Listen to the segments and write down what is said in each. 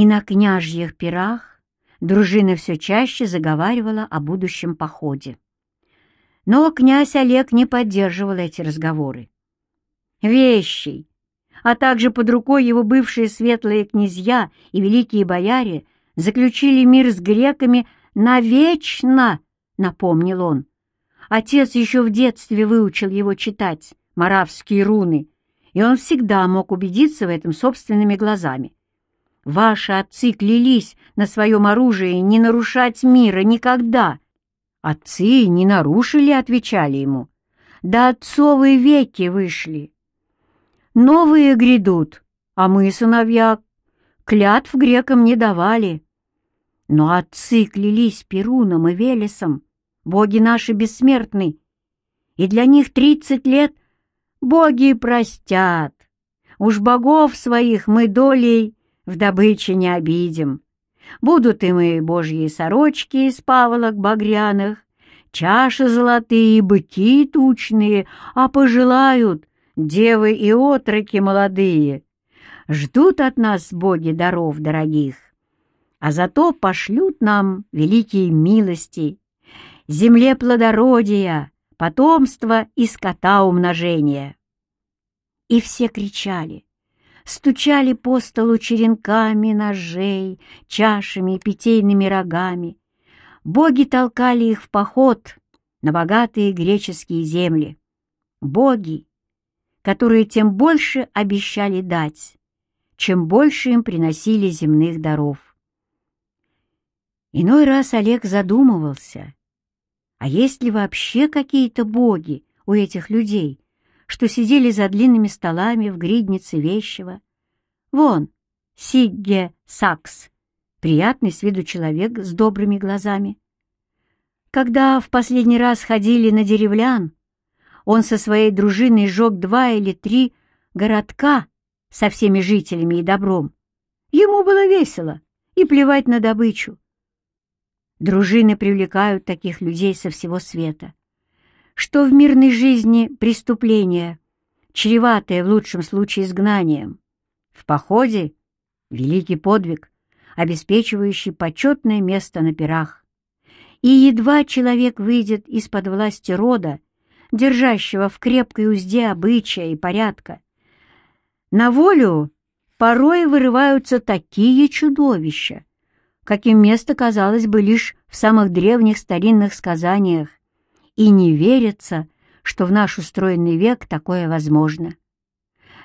И на княжьих пирах дружина все чаще заговаривала о будущем походе. Но князь Олег не поддерживал эти разговоры. Вещий, а также под рукой его бывшие светлые князья и великие бояре заключили мир с греками навечно, напомнил он. Отец еще в детстве выучил его читать маравские руны, и он всегда мог убедиться в этом собственными глазами. Ваши отцы клялись на своем оружии не нарушать мира никогда. Отцы не нарушили, отвечали ему. Да отцовые веки вышли. Новые грядут, а мы, сыновья, клятв грекам не давали. Но отцы клялись Перуном и Велесом, боги наши бессмертны, и для них тридцать лет боги простят. Уж богов своих мы долей в добыче не обидим. Будут и мы божьи сорочки из паволок багряных, чаши золотые, и быки тучные, а пожелают девы и отроки молодые. Ждут от нас боги даров дорогих, а зато пошлют нам великие милости, земле плодородия, потомства и скота умножения. И все кричали, стучали по столу черенками ножей, чашами и питейными рогами. Боги толкали их в поход на богатые греческие земли. Боги, которые тем больше обещали дать, чем больше им приносили земных даров. Иной раз Олег задумывался, а есть ли вообще какие-то боги у этих людей, что сидели за длинными столами в гриднице вещего? Вон, Сигге Сакс, приятный с виду человек с добрыми глазами. Когда в последний раз ходили на деревлян, он со своей дружиной сжег два или три городка со всеми жителями и добром. Ему было весело и плевать на добычу. Дружины привлекают таких людей со всего света. Что в мирной жизни преступление, чреватое в лучшем случае изгнанием. В походе — великий подвиг, обеспечивающий почетное место на пирах. И едва человек выйдет из-под власти рода, держащего в крепкой узде обычая и порядка, на волю порой вырываются такие чудовища, каким место казалось бы лишь в самых древних старинных сказаниях, и не верится, что в наш устроенный век такое возможно.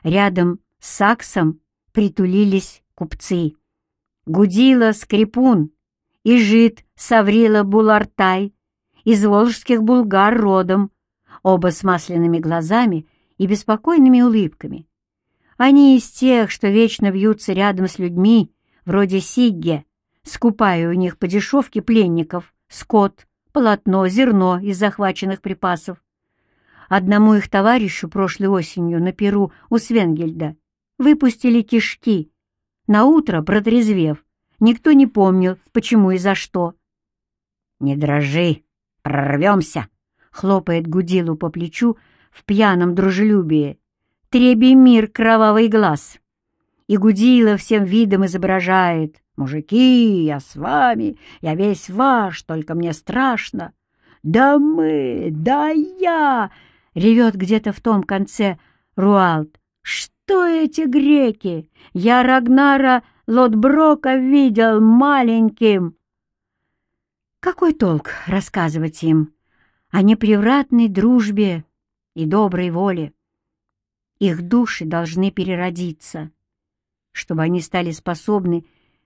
Рядом с Саксом притулились купцы. Гудила Скрипун и жид Саврила Булартай из волжских булгар родом, оба с масляными глазами и беспокойными улыбками. Они из тех, что вечно вьются рядом с людьми, вроде Сигге, скупая у них по дешевке пленников, скот, полотно, зерно из захваченных припасов. Одному их товарищу прошлой осенью на Перу у Свенгельда выпустили кишки. На утро, протрезвев, никто не помнил, почему и за что. «Не дрожи, прорвемся!» — хлопает Гудилу по плечу в пьяном дружелюбии. «Треби мир, кровавый глаз!» И Гудила всем видом изображает. «Мужики, я с вами, я весь ваш, только мне страшно». «Да мы, да я!» — ревет где-то в том конце Руалд. «Что эти греки? Я Рагнара Лотброка видел маленьким!» Какой толк рассказывать им о непревратной дружбе и доброй воле? Их души должны переродиться, чтобы они стали способны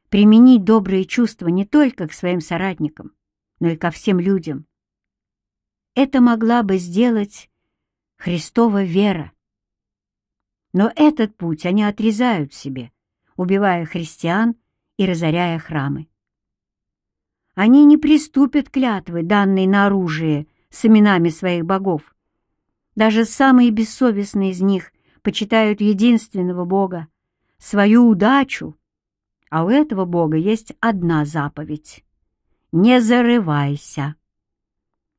применить добрые чувства не только к своим соратникам, но и ко всем людям. Это могла бы сделать Христова вера. Но этот путь они отрезают себе, убивая христиан и разоряя храмы. Они не приступят клятвы, данной на оружие, с именами своих богов. Даже самые бессовестные из них почитают единственного Бога, свою удачу, а у этого Бога есть одна заповедь — не зарывайся.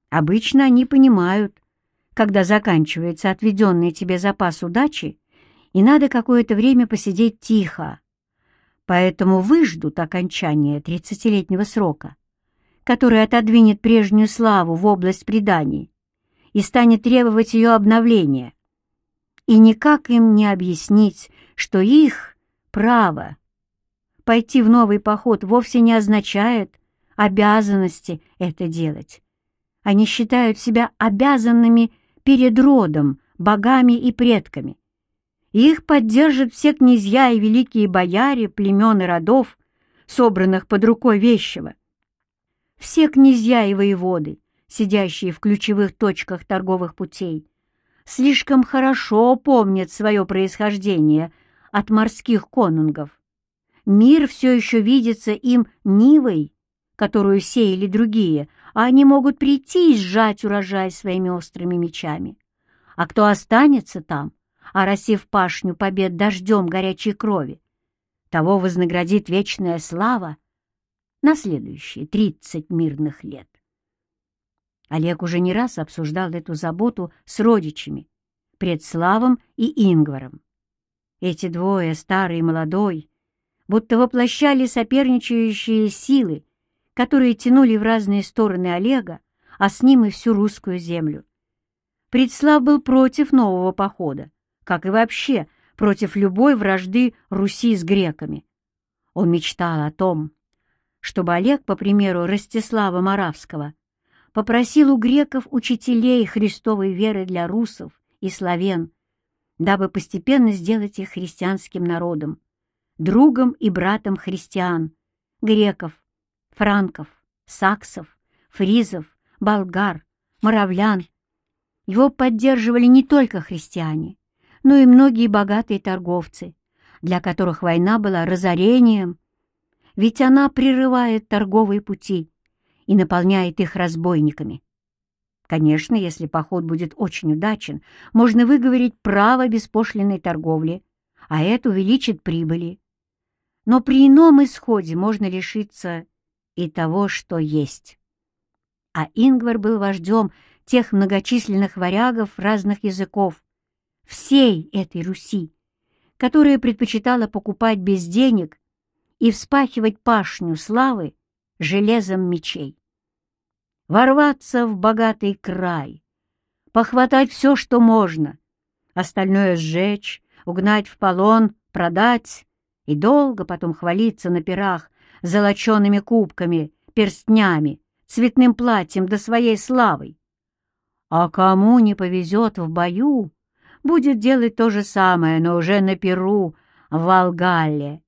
Обычно они понимают, когда заканчивается отведенный тебе запас удачи, и надо какое-то время посидеть тихо, поэтому выждут окончания тридцатилетнего срока, который отодвинет прежнюю славу в область преданий и станет требовать ее обновления. И никак им не объяснить, что их право пойти в новый поход вовсе не означает обязанности это делать. Они считают себя обязанными перед родом, богами и предками. Их поддержат все князья и великие бояре, племен и родов, собранных под рукой вещего. Все князья и воеводы, сидящие в ключевых точках торговых путей, слишком хорошо помнят свое происхождение от морских конунгов. Мир все еще видится им нивой, которую сеяли другие, а они могут прийти и сжать урожай своими острыми мечами. А кто останется там, оросив пашню побед дождем горячей крови, того вознаградит вечная слава на следующие тридцать мирных лет. Олег уже не раз обсуждал эту заботу с родичами, Предславом и Ингваром. Эти двое, старый и молодой, будто воплощали соперничающие силы, которые тянули в разные стороны Олега, а с ним и всю русскую землю. Предслав был против нового похода, как и вообще против любой вражды Руси с греками. Он мечтал о том, чтобы Олег, по примеру Ростислава Моравского, попросил у греков учителей христовой веры для русов и славян, дабы постепенно сделать их христианским народом, другом и братом христиан, греков, франков, саксов, фризов, болгар, моравлян. Его поддерживали не только христиане, но и многие богатые торговцы, для которых война была разорением, ведь она прерывает торговые пути и наполняет их разбойниками. Конечно, если поход будет очень удачен, можно выговорить право беспошлиной торговли, а это увеличит прибыли. Но при ином исходе можно лишиться и того, что есть. А Ингвар был вождем тех многочисленных варягов разных языков, всей этой Руси, которая предпочитала покупать без денег и вспахивать пашню славы железом мечей. Ворваться в богатый край, похватать все, что можно, остальное сжечь, угнать в полон, продать и долго потом хвалиться на пирах золочеными кубками, перстнями, цветным платьем да своей славой. А кому не повезет в бою, будет делать то же самое, но уже на Перу, в Волгалле.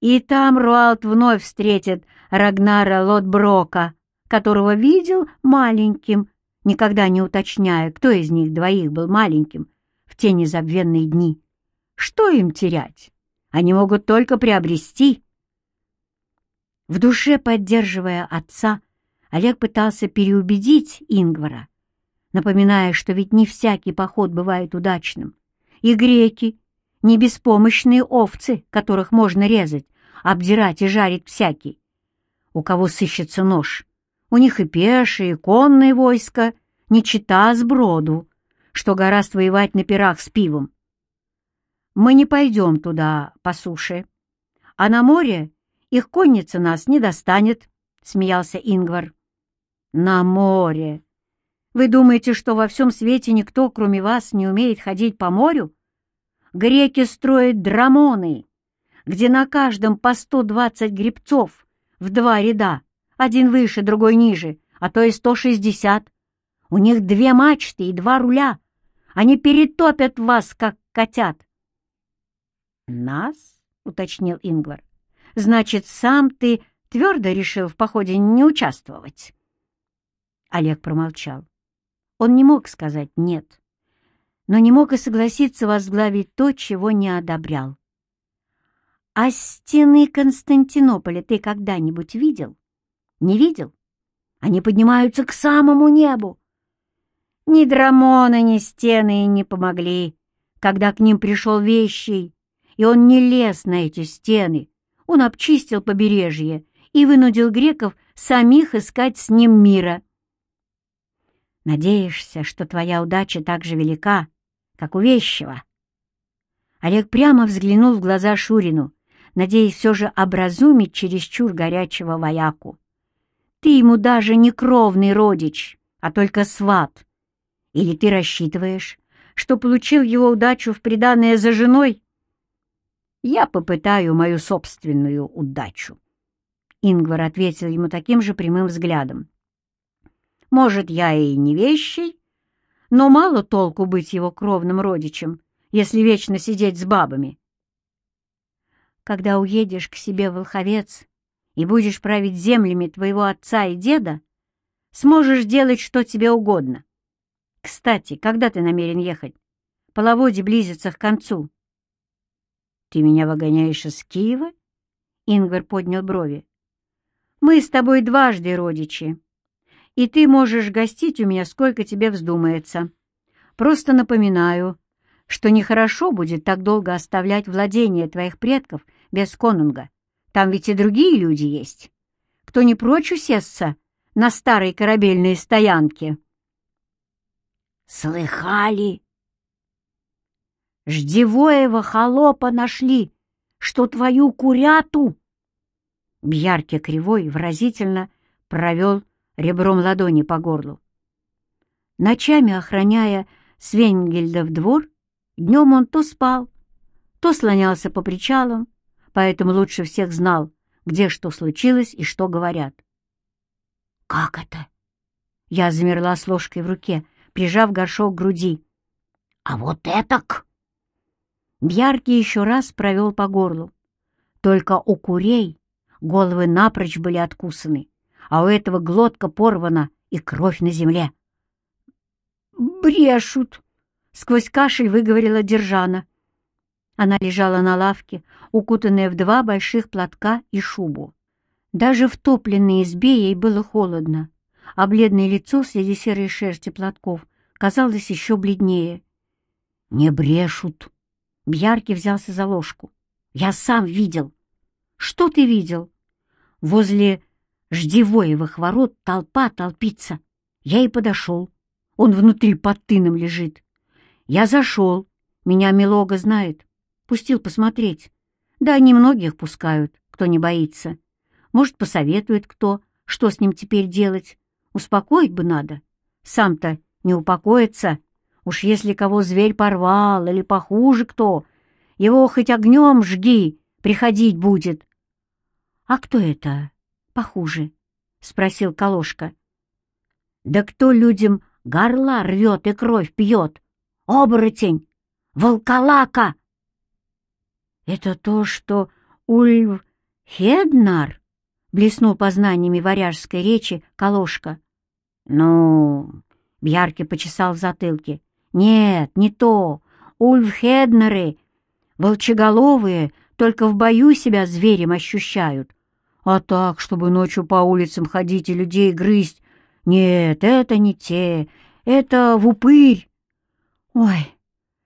И там Руалт вновь встретит Рагнара Лотброка, которого видел маленьким, никогда не уточняя, кто из них двоих был маленьким в те незабвенные дни. Что им терять? Они могут только приобрести. В душе поддерживая отца, Олег пытался переубедить Ингвара, напоминая, что ведь не всякий поход бывает удачным. И греки — не беспомощные овцы, которых можно резать, обдирать и жарить всякий. У кого сыщется нож, у них и пешие, и конные войска, не чита сброду, что гораст воевать на пирах с пивом. Мы не пойдем туда по суше, а на море их конница нас не достанет, — смеялся Ингвар. На море! Вы думаете, что во всем свете никто, кроме вас, не умеет ходить по морю? Греки строят драмоны, где на каждом по сто двадцать гребцов в два ряда, один выше, другой ниже, а то и сто шестьдесят. У них две мачты и два руля. Они перетопят вас, как котят. «Нас?» — уточнил Ингвар. «Значит, сам ты твердо решил в походе не участвовать?» Олег промолчал. Он не мог сказать «нет», но не мог и согласиться возглавить то, чего не одобрял. «А стены Константинополя ты когда-нибудь видел?» «Не видел? Они поднимаются к самому небу!» Ни драмоны, ни стены не помогли, когда к ним пришел вещий, и он не лез на эти стены. Он обчистил побережье и вынудил греков самих искать с ним мира. Надеешься, что твоя удача так же велика, как у вещего?» Олег прямо взглянул в глаза Шурину, надеясь все же образумить чересчур горячего вояку. «Ты ему даже не кровный родич, а только сват. Или ты рассчитываешь, что получил его удачу в приданное за женой?» «Я попытаю мою собственную удачу», — Ингвар ответил ему таким же прямым взглядом. «Может, я и не вещий, но мало толку быть его кровным родичем, если вечно сидеть с бабами. Когда уедешь к себе Волховец и будешь править землями твоего отца и деда, сможешь делать что тебе угодно. Кстати, когда ты намерен ехать? Половодье близится к концу. Ты меня выгоняешь из Киева? Ингвар поднял брови. Мы с тобой дважды родичи, и ты можешь гостить у меня сколько тебе вздумается. Просто напоминаю, что нехорошо будет так долго оставлять владение твоих предков без конунга. Там ведь и другие люди есть. Кто не прочь усесться на старой корабельной стоянке?» «Слыхали?» «Ждевоева холопа нашли, что твою куряту...» Бьярки кривой выразительно провел ребром ладони по горлу. Ночами охраняя Свенгельдов двор, днем он то спал, то слонялся по причалам, поэтому лучше всех знал, где что случилось и что говорят. «Как это?» Я замерла с ложкой в руке, прижав горшок к груди. «А вот этак!» Бьярки еще раз провел по горлу. Только у курей головы напрочь были откусаны, а у этого глотка порвана и кровь на земле. «Брешут!» — сквозь кашель выговорила Держана. Она лежала на лавке, укутанная в два больших платка и шубу. Даже в топленной избе ей было холодно, а бледное лицо среди серой шерсти платков казалось еще бледнее. «Не брешут!» Бьярки взялся за ложку. «Я сам видел!» «Что ты видел?» «Возле ждевоевых ворот толпа толпится. Я и подошел. Он внутри под тыном лежит. Я зашел. Меня Милога знает. Пустил посмотреть. Да немногих пускают, кто не боится. Может, посоветует кто, что с ним теперь делать. Успокоить бы надо. Сам-то не упокоится. Уж если кого зверь порвал или похуже кто, его хоть огнем жги, приходить будет. А кто это похуже? — спросил Калошка. Да кто людям горла рвет и кровь пьет? Оборотень! Волкалака! Это то, что Ульв Хеднар? Блеснул познаниями варяжской речи Калошка. Ну, Бьярки почесал в затылке. Нет, не то. Ульв Хеднары, волчеголовые, только в бою себя зверем ощущают. А так, чтобы ночью по улицам ходить и людей грызть, нет, это не те, это в упырь. Ой,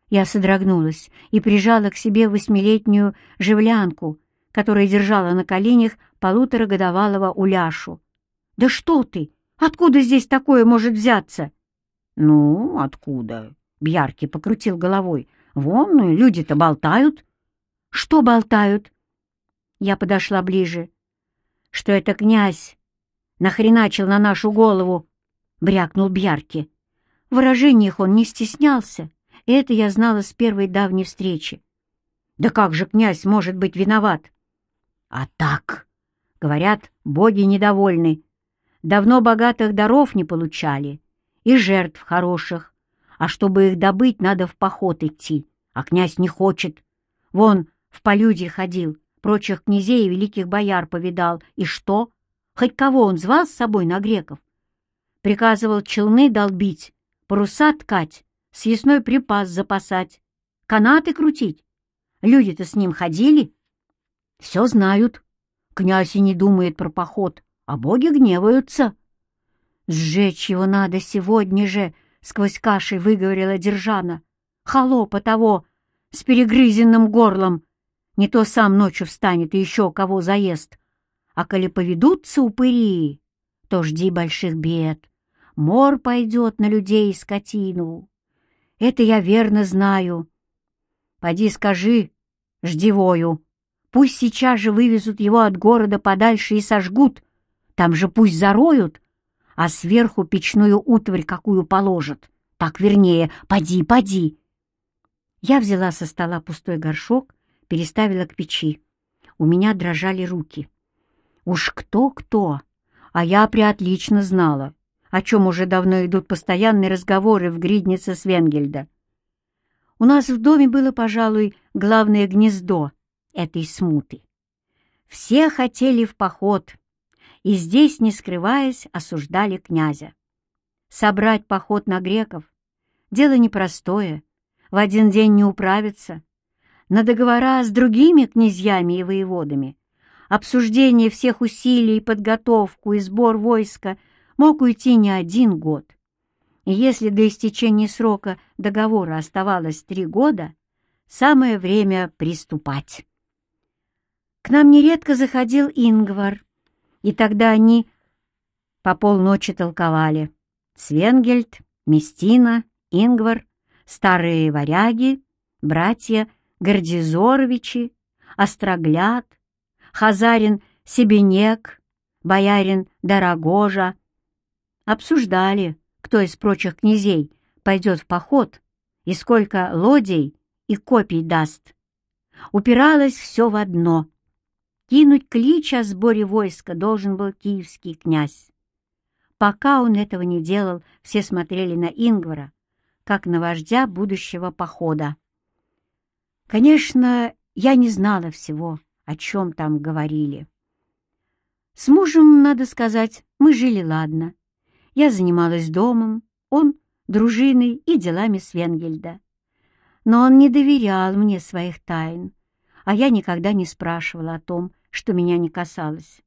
я содрогнулась и прижала к себе восьмилетнюю живлянку, которая держала на коленях полуторагодовалого уляшу. «Да что ты! Откуда здесь такое может взяться?» «Ну, откуда?» — Бьярки покрутил головой. «Вон, люди-то болтают». «Что болтают?» Я подошла ближе. «Что это князь нахреначил на нашу голову?» — брякнул Бьярки. В выражениях он не стеснялся, и это я знала с первой давней встречи. «Да как же князь может быть виноват?» «А так!» — говорят, боги недовольны. Давно богатых даров не получали и жертв хороших, а чтобы их добыть, надо в поход идти, а князь не хочет. Вон, в полюде ходил, прочих князей и великих бояр повидал, и что? Хоть кого он звал с собой на греков? Приказывал челны долбить, паруса ткать, съестной припас запасать, канаты крутить. Люди-то с ним ходили. Все знают. Князь и не думает про поход, а боги гневаются. «Сжечь его надо сегодня же!» — сквозь кашей выговорила Держана. «Холопа того, с перегрызенным горлом! Не то сам ночью встанет и еще кого заест!» А коли поведутся упыри, то жди больших бед. Мор пойдет на людей и скотину. Это я верно знаю. Поди скажи, ждивою, Пусть сейчас же вывезут его от города подальше и сожгут, там же пусть зароют, а сверху печную утварь какую положат. Так вернее, поди, поди. Я взяла со стола пустой горшок, переставила к печи. У меня дрожали руки. Уж кто-кто, а я приотлично знала, о чем уже давно идут постоянные разговоры в гриднице Свенгельда. У нас в доме было, пожалуй, главное гнездо этой смуты. Все хотели в поход, и здесь, не скрываясь, осуждали князя. Собрать поход на греков — дело непростое, в один день не управиться. На договора с другими князьями и воеводами, обсуждение всех усилий, подготовку и сбор войска мог уйти не один год. И если до истечения срока договора оставалось три года, самое время приступать. К нам нередко заходил Ингвар, и тогда они по полночи толковали. Свенгельд, Местина, Ингвар, старые варяги, братья Гордизоровичи, Острогляд, Хазарин Себенек, боярин Дорогожа. Обсуждали, кто из прочих князей пойдет в поход и сколько лодей и копий даст. Упиралось все в одно Кинуть клич о сборе войска должен был киевский князь. Пока он этого не делал, все смотрели на Ингвара, как на вождя будущего похода. Конечно, я не знала всего, о чем там говорили. С мужем, надо сказать, мы жили ладно. Я занималась домом, он — дружиной и делами Свенгельда. Но он не доверял мне своих тайн, а я никогда не спрашивала о том, что меня не касалось.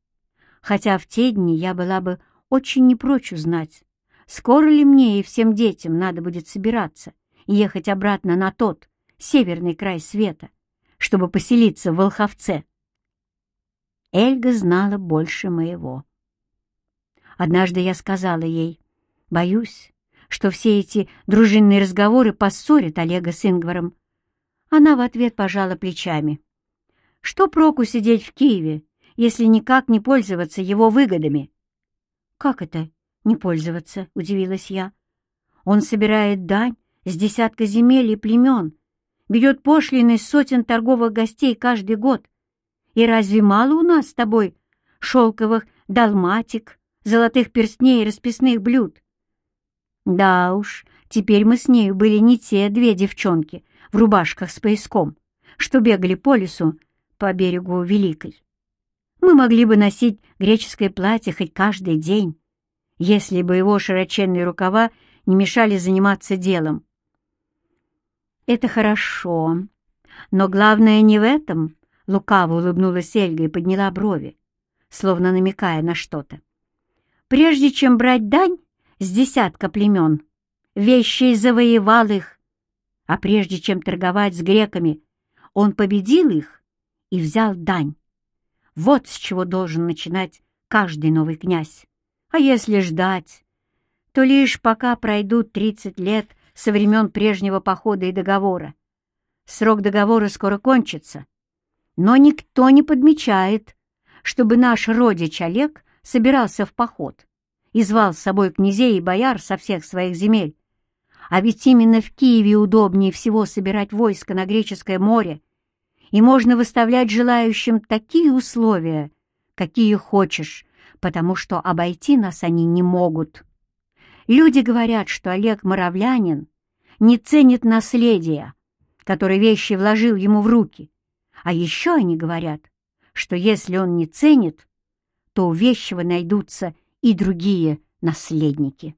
Хотя в те дни я была бы очень не прочь узнать, скоро ли мне и всем детям надо будет собираться и ехать обратно на тот, северный край света, чтобы поселиться в Волховце. Эльга знала больше моего. Однажды я сказала ей, боюсь, что все эти дружинные разговоры поссорят Олега с Ингваром. Она в ответ пожала плечами. Что проку сидеть в Киеве, если никак не пользоваться его выгодами? «Как это не пользоваться?» — удивилась я. «Он собирает дань с десятка земель и племен, берет пошлины сотен торговых гостей каждый год. И разве мало у нас с тобой шелковых далматик, золотых перстней и расписных блюд?» Да уж, теперь мы с нею были не те две девчонки в рубашках с пояском, что бегали по лесу по берегу Великой. Мы могли бы носить греческое платье хоть каждый день, если бы его широченные рукава не мешали заниматься делом. «Это хорошо, но главное не в этом», — лукаво улыбнулась Эльга и подняла брови, словно намекая на что-то. «Прежде чем брать дань с десятка племен, вещей завоевал их, а прежде чем торговать с греками, он победил их и взял дань. Вот с чего должен начинать каждый новый князь. А если ждать, то лишь пока пройдут 30 лет со времен прежнего похода и договора. Срок договора скоро кончится, но никто не подмечает, чтобы наш родич Олег собирался в поход и звал с собой князей и бояр со всех своих земель. А ведь именно в Киеве удобнее всего собирать войско на Греческое море и можно выставлять желающим такие условия, какие хочешь, потому что обойти нас они не могут. Люди говорят, что Олег Моровлянин не ценит наследия, которое вещи вложил ему в руки, а еще они говорят, что если он не ценит, то у вещего найдутся и другие наследники.